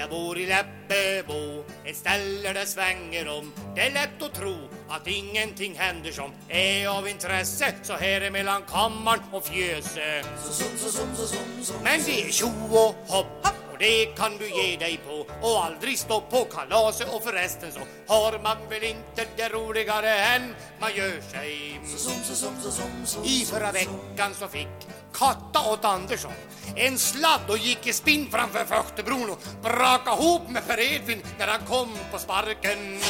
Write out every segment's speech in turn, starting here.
Jag bor i Läppebo, ett ställe där svänger om. Det är lätt att tro att ingenting händer som är av intresse så här är mellan kammaren och fjöse. Men det är tjo och hopp och det kan du ge dig på och aldrig stå på kalaset och förresten så har man väl inte det roligare än man gör sig. I förra veckan så fick Katta åt Andersson en sladd och gick i spinn framför Föchtebron och braka ihop med Per Edvin när han kom på sparken.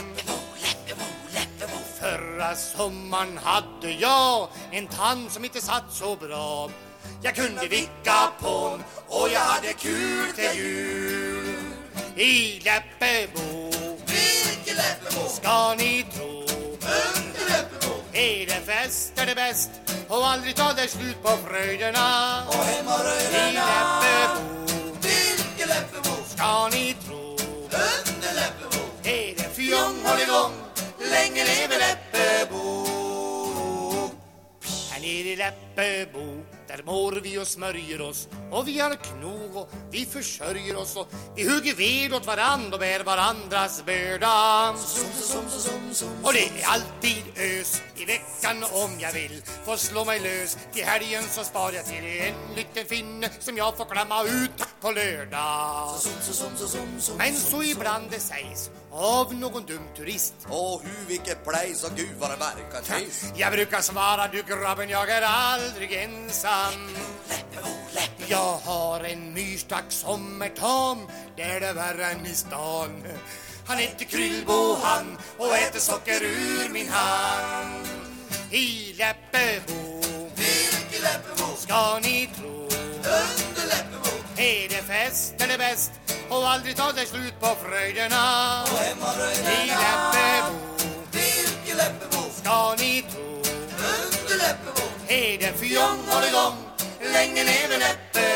Förra sommaren hade jag en tand som inte satt så bra. Jag kunde vicka på n och jag hade kul till jul. I Läppebo, Vilken Läppebo! ska ni tro. Under Läppebo! Är det fest är det bäst och aldrig tar det slut på fröjderna. Och I håll igång, länge leve Läppebo. Här nere i Läppebo, där mår vi och smörjer oss och vi har knog och vi försörjer oss och vi hugger ved åt varandra och bär varandras börda. Och det är alltid ös i veckan om jag vill få slå mig lös. Till helgen så sparar jag till en liten finne som jag får klämma ut på lördag. Men så ibland det sägs av någon dum turist Åh, hur vilket place och gud vad det verkar trist. Jag brukar svara du grabben jag är aldrig ensam Jag har en myrstack som är tam Det är det värre än i stan Han heter Kryllbo han och äter socker ur min hand I Läppebo Vilken Läppebo! ska ni tro Under Läppebo! Är det fest det bäst och aldrig tar det slut på fröjderna Och I hemmaröjderna! Läppebo Vilken Läppebo! ska ni tro Under Läppebo! Är det fjong håll igång, länge leve Läppebo